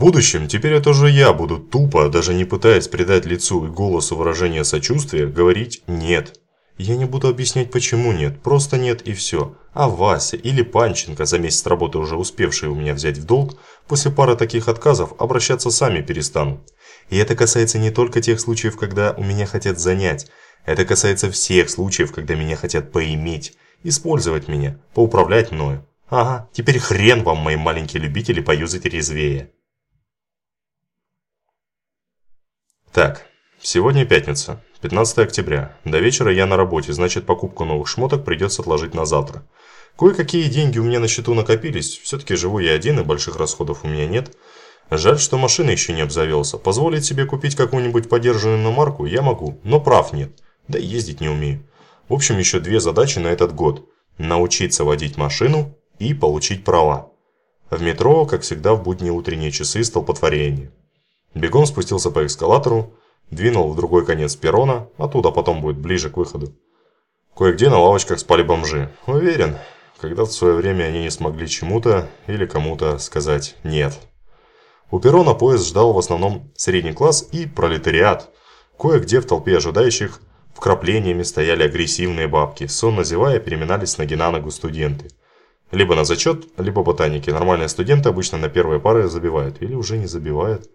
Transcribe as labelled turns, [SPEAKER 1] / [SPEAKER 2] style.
[SPEAKER 1] будущем теперь это уже я буду тупо, даже не пытаясь придать лицу и голосу выражение сочувствия, говорить «нет». Я не буду объяснять, почему нет, просто нет и все. А Вася или Панченко, за месяц работы уже успевшие у меня взять в долг, после пары таких отказов обращаться сами перестанут. И это касается не только тех случаев, когда у меня хотят занять, это касается всех случаев, когда меня хотят поиметь, использовать меня, поуправлять мною. Ага, теперь хрен вам, мои маленькие любители, поюзать резвее. Так, сегодня пятница, 15 октября. До вечера я на работе, значит покупку новых шмоток придется отложить на завтра. Кое-какие деньги у меня на счету накопились, все-таки живу я один и больших расходов у меня нет. Жаль, что машина еще не обзавелся. Позволить себе купить какую-нибудь подержанную марку я могу, но прав нет. Да и ездить не умею. В общем, еще две задачи на этот год. Научиться водить машину и получить права. В метро, как всегда, в будние утренние часы столпотворение. Бегом спустился по эскалатору, двинул в другой конец перрона, оттуда потом будет ближе к выходу. Кое-где на лавочках спали бомжи. Уверен, когда-то в свое время они не смогли чему-то или кому-то сказать «нет». У перрона поезд ждал в основном средний класс и пролетариат. Кое-где в толпе ожидающих вкраплениями стояли агрессивные бабки, сонно зевая переминались с ноги на ногу студенты. Либо на зачет, либо ботаники. Нормальные студенты обычно на первые пары забивают или уже не забивают.